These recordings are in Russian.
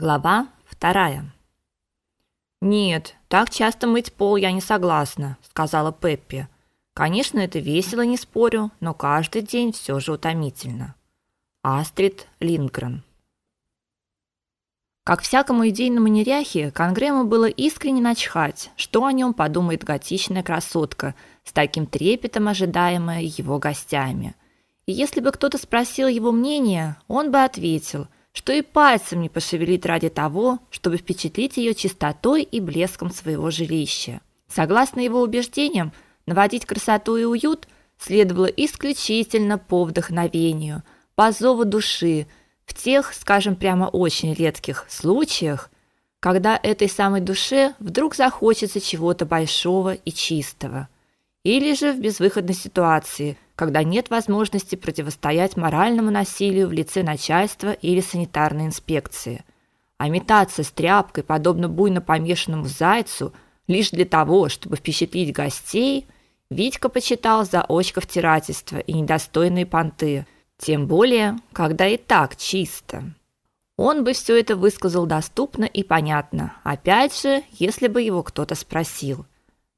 Глава вторая. Нет, так часто мыть пол я не согласна, сказала Пеппи. Конечно, это весело, не спорю, но каждый день все же утомительно. Астрид Линдгрен. Как всякому идейному неряхе, Конгрему было искренне начхать, что о нем подумает готичная красотка, с таким трепетом ожидаемая его гостями. И если бы кто-то спросил его мнение, он бы ответил – что и пальцем не пошевелит ради того, чтобы впечатлить ее чистотой и блеском своего жилища. Согласно его убеждениям, наводить красоту и уют следовало исключительно по вдохновению, по зову души, в тех, скажем прямо очень редких случаях, когда этой самой душе вдруг захочется чего-то большого и чистого, или же в безвыходной ситуации – когда нет возможности противостоять моральному насилию в лице начальства или санитарной инспекции. А метаться с тряпкой, подобно буйно помешанному зайцу, лишь для того, чтобы впечатлить гостей, Витька почитал за очковтирательство и недостойные понты, тем более, когда и так чисто. Он бы все это высказал доступно и понятно, опять же, если бы его кто-то спросил.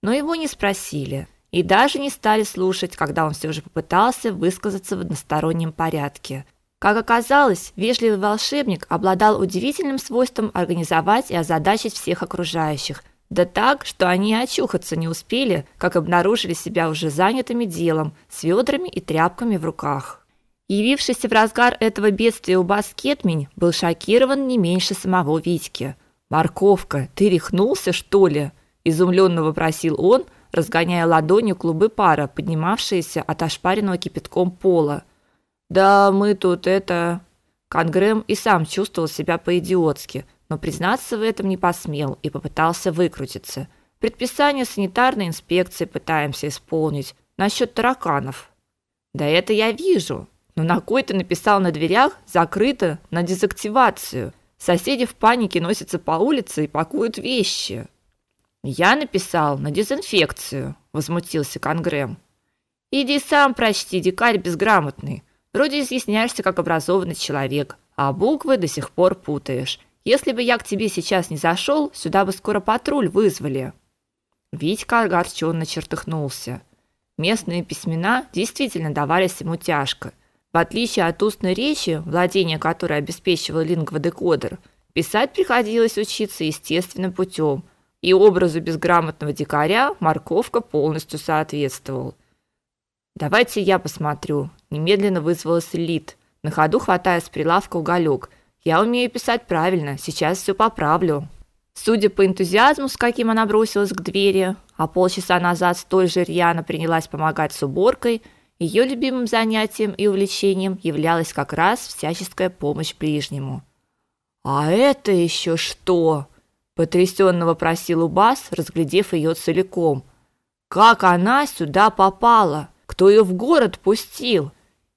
Но его не спросили – и даже не стали слушать, когда он все же попытался высказаться в одностороннем порядке. Как оказалось, вежливый волшебник обладал удивительным свойством организовать и озадачить всех окружающих, да так, что они очухаться не успели, как обнаружили себя уже занятыми делом, с ведрами и тряпками в руках. Явившийся в разгар этого бедствия у Баскетмень был шокирован не меньше самого Витьки. «Морковка, ты рехнулся, что ли?» – изумленно вопросил он – разгоняя ладонью клубы пара, поднимавшиеся от ошпаренного кипятком пола. Да мы тут это Конгрэм и сам чувствовал себя по-идиотски, но признаться в этом не посмел и попытался выкрутиться. Предписание санитарной инспекции пытаемся исполнить насчет тараканов. Да это я вижу. Но на кой ты написал на дверях закрыто на дезактивацию? Соседи в панике носятся по улице и пакуют вещи. Я написал на дезинфекцию, возмутился Конгрэм. Иди сам прочти, дикарь безграмотный. Вроде изъясняешься как образованный человек, а буквы до сих пор путаешь. Если бы я к тебе сейчас не зашел, сюда бы скоро патруль вызвали. Витька огорченно чертыхнулся. Местные письмена действительно давались ему тяжко. В отличие от устной речи, владение которой обеспечивал лингводекодер, писать приходилось учиться естественным путем, и образу безграмотного дикаря морковка полностью соответствовал. Давайте я посмотрю, немедленно вызвалась Лид, на ходу хватая с прилавка уголек. Я умею писать правильно, сейчас все поправлю. Судя по энтузиазму, с каким она бросилась к двери, а полчаса назад столь же рьяно принялась помогать с уборкой, ее любимым занятием и увлечением являлась как раз всяческая помощь ближнему. А это еще что? Потрясенно вопросил Убас, разглядев ее целиком. Как она сюда попала? Кто ее в город пустил?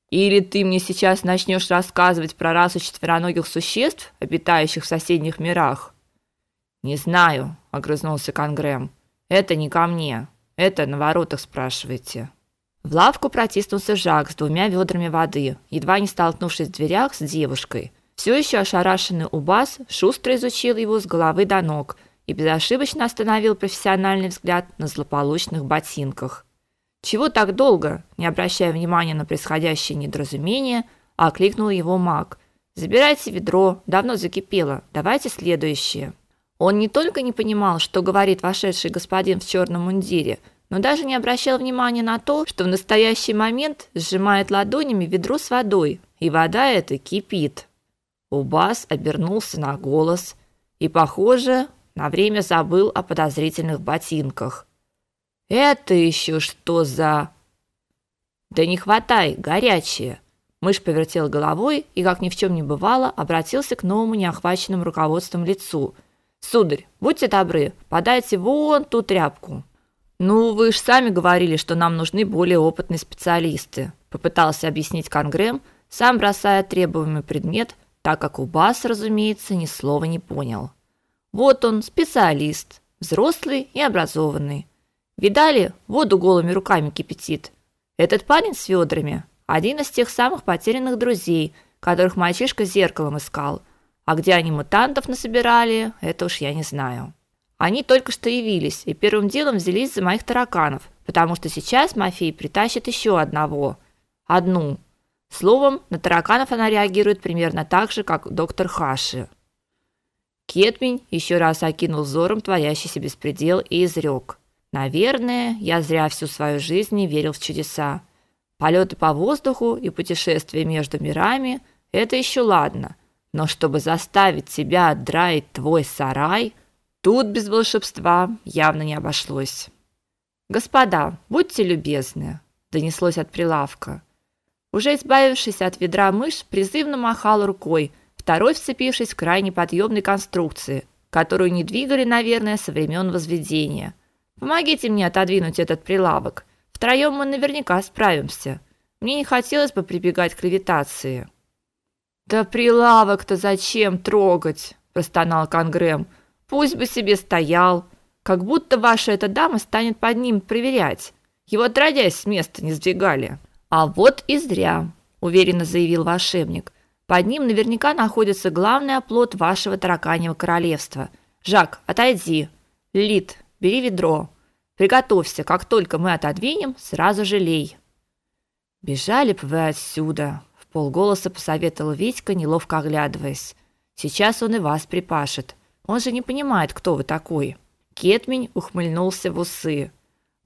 Или ты мне сейчас начнешь рассказывать про расу четвероногих существ, обитающих в соседних мирах? Не знаю, огрызнулся Конгрэм. Это не ко мне. Это на воротах спрашивайте. В лавку протиснулся Жак с двумя ведрами воды, едва не столкнувшись в дверях с девушкой. Все еще ошарашенный Убас шустро изучил его с головы до ног и безошибочно остановил профессиональный взгляд на злополучных ботинках. Чего так долго? Не обращая внимания на происходящее недоразумение, окликнул его маг. Забирайте ведро, давно закипело. Давайте следующее. Он не только не понимал, что говорит вошедший господин в черном мундире, но даже не обращал внимания на то, что в настоящий момент сжимает ладонями ведро с водой, и вода эта кипит. Убас обернулся на голос и, похоже, на время забыл о подозрительных ботинках. Это еще что за Да не хватай, горячее. Мышь повертел головой и, как ни в чем не бывало, обратился к новому неохваченному руководством лицу. Сударь, будьте добры, подайте вон ту тряпку. Ну, вы ж сами говорили, что нам нужны более опытные специалисты, попытался объяснить Конгрэм, сам бросая требуемый предмет так как Убас, разумеется, ни слова не понял. Вот он, специалист, взрослый и образованный. Видали, воду голыми руками кипятит. Этот парень с ведрами один из тех самых потерянных друзей, которых мальчишка зеркалом искал. А где они мутантов насобирали, это уж я не знаю. Они только что явились и первым делом взялись за моих тараканов, потому что сейчас Мафей притащит еще одного. Одну. Словом, на тараканов она реагирует примерно так же, как доктор Хаши. Кетмень еще раз окинул взором творящийся беспредел и изрек. Наверное, я зря всю свою жизнь не верил в чудеса. Полеты по воздуху и путешествия между мирами – это еще ладно, но чтобы заставить тебя отдраить твой сарай, тут без волшебства явно не обошлось. «Господа, будьте любезны», – донеслось от прилавка. Уже избавившись от ведра мышь, призывно махал рукой, второй вцепившись в крайне подъемной конструкции, которую не двигали, наверное, со времен возведения – Помогите мне отодвинуть этот прилавок. Втроем мы наверняка справимся. Мне не хотелось бы прибегать к левитации. Да прилавок-то зачем трогать? простонал Конгрэм. Пусть бы себе стоял, как будто ваша эта дама станет под ним проверять. Его отродясь с места не сдвигали. А вот и зря, уверенно заявил волшебник. Под ним наверняка находится главный оплот вашего тараканьего королевства. Жак, отойди. Лид, бери ведро. Приготовься, как только мы отодвинем, сразу же лей. Бежали бы вы отсюда, в полголоса посоветовал Витька, неловко оглядываясь. Сейчас он и вас припашет. Он же не понимает, кто вы такой. Кетмень ухмыльнулся в усы.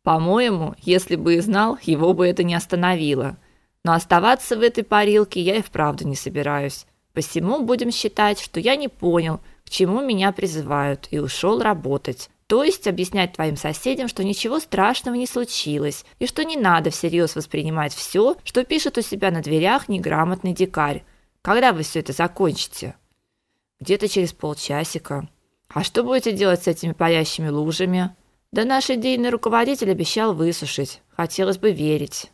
По-моему, если бы и знал, его бы это не остановило. Но оставаться в этой парилке я и вправду не собираюсь. Посему будем считать, что я не понял, к чему меня призывают, и ушел работать. То есть объяснять твоим соседям, что ничего страшного не случилось, и что не надо всерьез воспринимать все, что пишет у себя на дверях неграмотный дикарь. Когда вы все это закончите? Где-то через полчасика. А что будете делать с этими парящими лужами? Да наш идейный руководитель обещал высушить. Хотелось бы верить.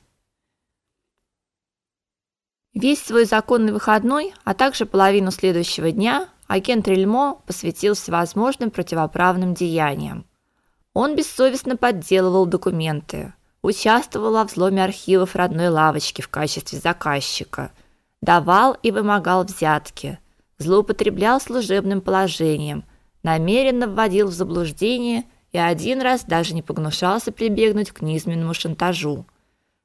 Весь свой законный выходной, а также половину следующего дня агент Рельмо посвятил всевозможным противоправным деяниям. Он бессовестно подделывал документы, участвовал во взломе архивов родной лавочки в качестве заказчика, давал и вымогал взятки, злоупотреблял служебным положением, намеренно вводил в заблуждение и один раз даже не погнушался прибегнуть к низменному шантажу.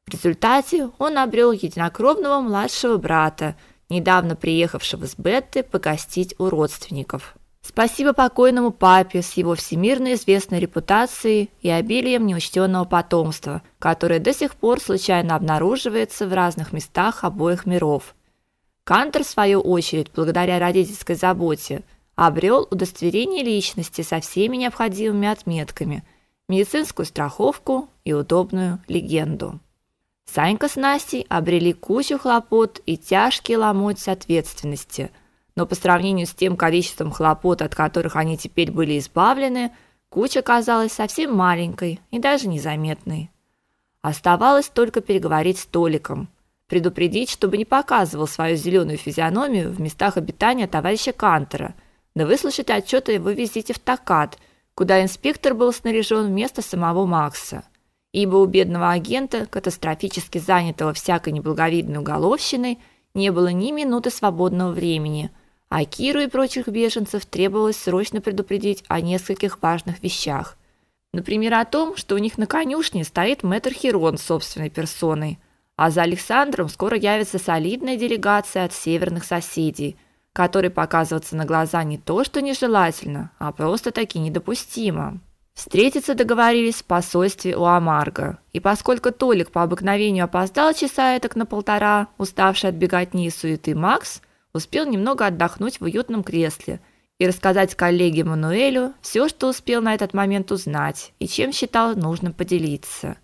В результате он обрел единокровного младшего брата недавно приехавшего с Бетты погостить у родственников. Спасибо покойному папе с его всемирно известной репутацией и обилием неучтенного потомства, которое до сих пор случайно обнаруживается в разных местах обоих миров. Кантер, в свою очередь, благодаря родительской заботе, обрел удостоверение личности со всеми необходимыми отметками, медицинскую страховку и удобную легенду. Санька с Настей обрели кучу хлопот и тяжкий ломоть ответственности, но по сравнению с тем количеством хлопот, от которых они теперь были избавлены, куча казалась совсем маленькой и даже незаметной. Оставалось только переговорить с Толиком, предупредить, чтобы не показывал свою зеленую физиономию в местах обитания товарища Кантера, да выслушать отчет о его визите в Такат, куда инспектор был снаряжен вместо самого Макса – ибо у бедного агента, катастрофически занятого всякой неблаговидной уголовщиной, не было ни минуты свободного времени, а Киру и прочих беженцев требовалось срочно предупредить о нескольких важных вещах. Например, о том, что у них на конюшне стоит мэтр Хирон собственной персоной, а за Александром скоро явится солидная делегация от северных соседей, которой показываться на глаза не то что нежелательно, а просто-таки недопустимо. Встретиться договорились в посольстве у Амарго. И поскольку Толик по обыкновению опоздал часа так на полтора, уставший от беготни и суеты Макс успел немного отдохнуть в уютном кресле и рассказать коллеге Мануэлю все, что успел на этот момент узнать и чем считал нужным поделиться.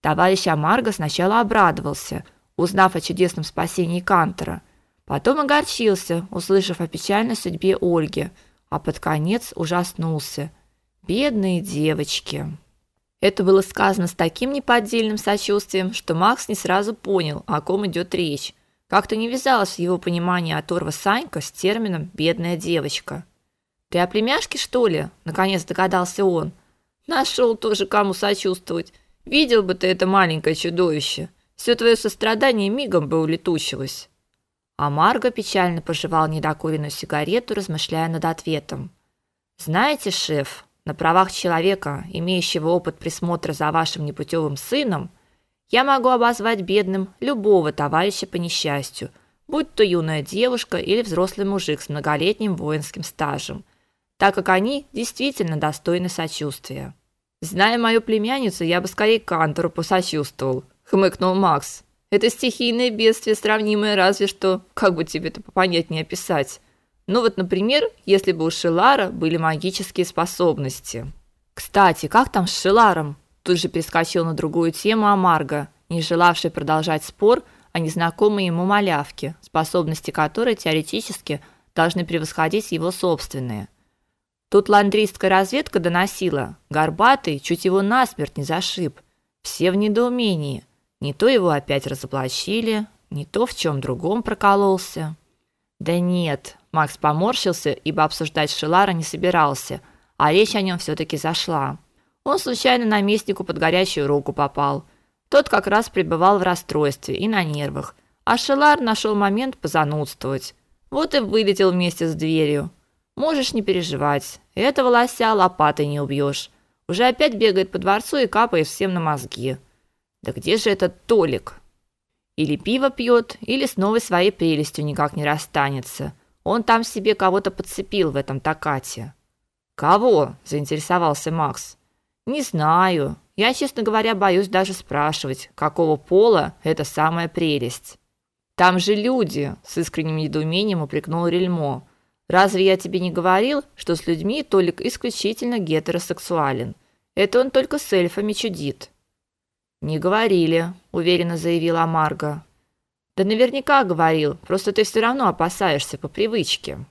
Товарищ Амарго сначала обрадовался, узнав о чудесном спасении Кантера, потом огорчился, услышав о печальной судьбе Ольги, а под конец ужаснулся – Бедные девочки. Это было сказано с таким неподдельным сочувствием, что Макс не сразу понял, о ком идет речь. Как-то не вязалось в его понимании оторва Санька с термином «бедная девочка». «Ты о племяшке, что ли?» – наконец догадался он. Нашел тоже кому сочувствовать. Видел бы ты это маленькое чудовище. Все твое сострадание мигом бы улетучилось. А Марго печально пожевал недокуренную сигарету, размышляя над ответом. Знаете, шеф, на правах человека, имеющего опыт присмотра за вашим непутевым сыном, я могу обозвать бедным любого товарища по несчастью, будь то юная девушка или взрослый мужик с многолетним воинским стажем, так как они действительно достойны сочувствия. Зная мою племянницу, я бы скорее Кантору посочувствовал, хмыкнул Макс. Это стихийное бедствие, сравнимое разве что, как бы тебе это понятнее описать. Ну вот, например, если бы у Шелара были магические способности. Кстати, как там с Шеларом? Тут же перескочил на другую тему Амарго, не желавший продолжать спор о незнакомой ему малявке, способности которой теоретически должны превосходить его собственные. Тут ландристская разведка доносила, горбатый чуть его насмерть не зашиб. Все в недоумении – не то его опять разоблачили, не то в чем другом прокололся. Да нет, Макс поморщился, ибо обсуждать Шелара не собирался, а речь о нем все таки зашла. Он случайно наместнику под горячую руку попал. Тот как раз пребывал в расстройстве и на нервах, а Шелар нашел момент позанудствовать. Вот и вылетел вместе с дверью. Можешь не переживать, этого лося лопатой не убьешь. Уже опять бегает по дворцу и капает всем на мозги. Да где же этот Толик? Или пиво пьет, или с новой своей прелестью никак не расстанется. Он там себе кого-то подцепил в этом такате. Кого? заинтересовался Макс. Не знаю. Я, честно говоря, боюсь даже спрашивать, какого пола эта самая прелесть. Там же люди, с искренним недоумением упрекнул Рельмо. Разве я тебе не говорил, что с людьми Толик исключительно гетеросексуален? Это он только с эльфами чудит. Не говорили, уверенно заявила Марга. Да наверняка говорил, просто ты все равно опасаешься по привычке.